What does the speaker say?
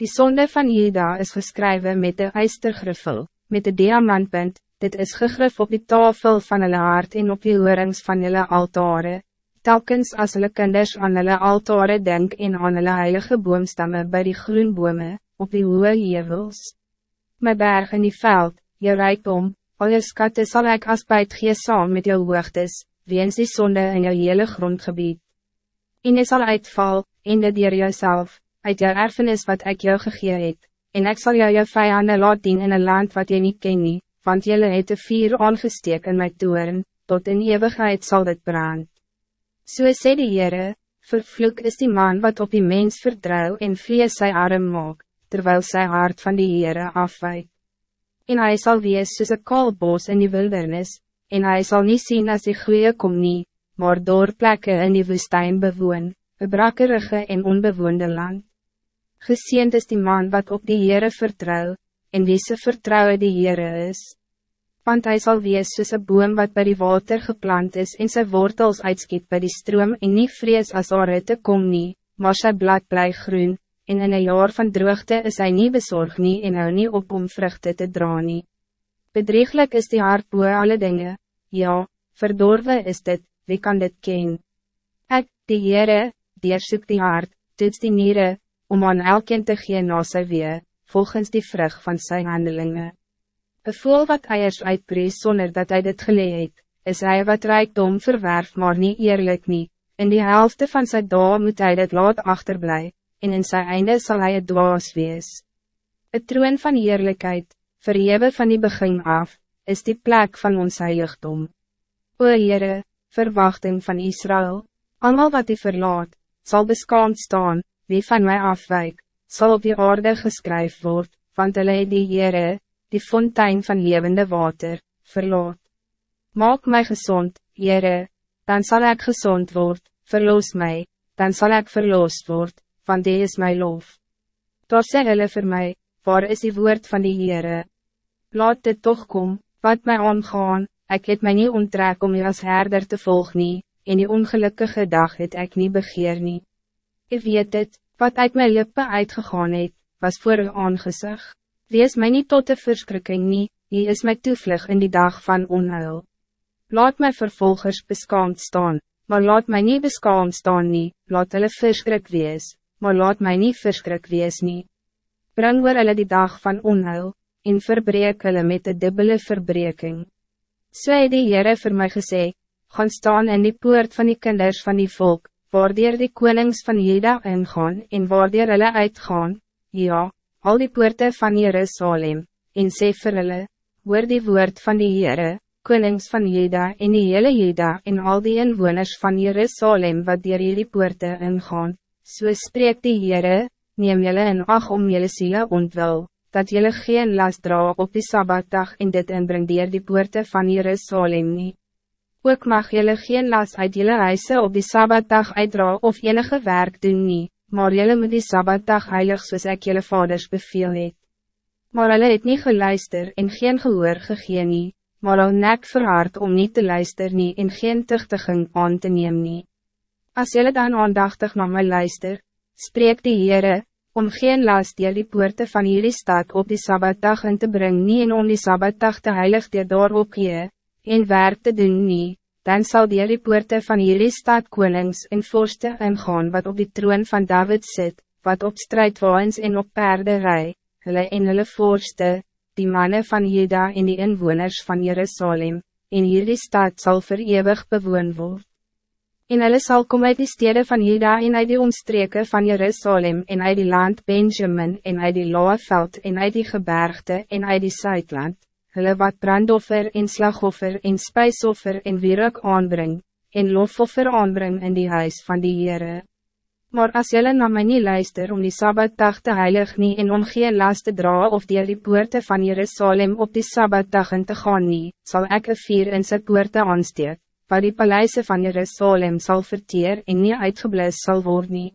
Die zonde van Jeda is geschreven met de ijstergriffel, met de diamantpunt, dit is gegrif op die tafel van hulle hart en op die hoorings van hulle altare, telkens as hulle kinders aan hulle altare denk en aan hulle heilige boomstammen bij die groenbome, op die hoge hevels. My berg in die veld, jou rijkdom, al jou skatte sal ek as buit gee saam met jou hoogtes, weens die zonde in jou hele grondgebied. En jy sal uitval, en dit dier jouself, uit jou erfenis wat ik jou gegee het, en ik zal jou jou vijanden laat dien in een land wat je niet ken nie, want jylle het de vier aangesteek in my toeren, tot in eeuwigheid zal dit brand. So sê die Heere, vervloek is die man wat op die mens vertrouw en vlees sy arm maak, terwijl sy hart van die Heere afwijkt. En hij zal wees soos een kalbos in die wildernis, en hij zal niet zien als die goeie kom nie, maar door plekken in die woestijn bewoon, een brakkerige en onbewoonde land. Geseend is die man wat op die Heere vertrouw, en wie se vertrouwen die Heere is. Want hij zal wees soos een boom wat bij die water geplant is en zijn wortels uitskiet bij die stroom en niet vrees as haar te kom nie, maar sy blad bly groen, en in een jaar van droogte is hij niet bezorgd nie en hou nie op om vruchten te dra nie. Bedrieglijk is die hart boe alle dingen, ja, verdorven is dit, wie kan dit ken? Ek, die Heere, deersoek die hart, toets die nieren, om aan elkeen te gee na sy wee, volgens die vrug van zijn handelingen. Een voel wat eiers uitbrees zonder dat hij dit geleed, is hij wat rijkdom verwerf maar niet eerlijk niet. In die helft van zijn dag moet hij dit laat achterblij, en in zijn einde zal hij het dwaas wees. Het troon van eerlijkheid, verheven van die begin af, is die plek van ons heiligdom. O Heere, verwachting van Israël, allemaal wat die verlaat, zal beskaamd staan, wie van mij afwijk, zal op die aarde geskryf word, want hulle het die Heere, die fontein van levende water, verlaat. Maak mij gezond, Heere, dan zal ik gezond worden, verloos mij, dan zal ik verloosd worden, want die is mijn lof. Daar sê hulle vir my, waar is die woord van die Heere? Laat dit toch kom, wat mij aangaan, ik het mij niet onttrek om je als herder te volgen, nie, en die ongelukkige dag het ik niet begeer nie. Ik weet het, wat uit mijn lippen uitgegaan het, was voor uw aangezicht. Wees mij niet tot de verschrikking nie, die is mijn toevlug in die dag van onheil. Laat mijn vervolgers beskaamd staan, maar laat mij niet beskaamd staan nie, laat hulle verschrik wees, maar laat mij niet verschrik wees nie. Breng oor hulle die dag van onheil, en verbreek hulle met de dubbele verbreking. So het die Heere vir my gesê, gaan staan in die poort van die kinders van die volk, waardeer die konings van Juda ingaan en waardeer hulle uitgaan, ja, al die poorten van Jerusalem, en sê vir hulle, hoor die woord van die Heere, konings van Juda en die hele Juda en al die inwoners van Jerusalem wat dier jullie poorten ingaan, so spreek die Heere, neem julle in ag om julle siele ontwil, dat julle geen last dra op die Sabbatdag en dit inbring dier die poorten van Jerusalem niet. Ook mag jullie geen las uit jullie huise op die Sabbatdag uitdra of enige werk doen nie, maar jullie moet die Sabbatdag heilig soos ek jullie vaders beveel het. Maar hulle het nie geluister en geen gehoor gegee nie, maar al nek verhard om niet te luister nie en geen tuchtiging aan te neem nie. As jullie dan aandachtig na my luister, spreek die Heere, om geen last deel die poorte van jullie stad op die Sabbatdag in te brengen nie en om die Sabbatdag te heilig dier daarop gee, en werk te doen nie, dan zal die die poorte van jullie stad konings en vorste ingaan wat op die troon van David zit, wat op strijdwaans en op paarden rij, hulle en hulle vorste, die mannen van Juda en die inwoners van Jerusalem, en jullie stad zal verewig bewoon word. En hulle sal kom uit die stede van Juda en uit die omstreken van Jerusalem en uit die land Benjamin en uit die Loaveld en uit die gebergte en uit die Zuidland hulle wat brandoffer en slagoffer en spijsoffer en wierook aanbring, en lofoffer aanbring in die huis van die Heere. Maar als jullie naar mij niet luister om die Sabbatdag te heilig nie en om geen last te dra of die die poorte van Jerusalem op die Sabbatdag in te gaan nie, sal ek een vier in sy poorte aansteek, waar die paleise van Jerusalem zal verteer en niet uitgeblis zal worden.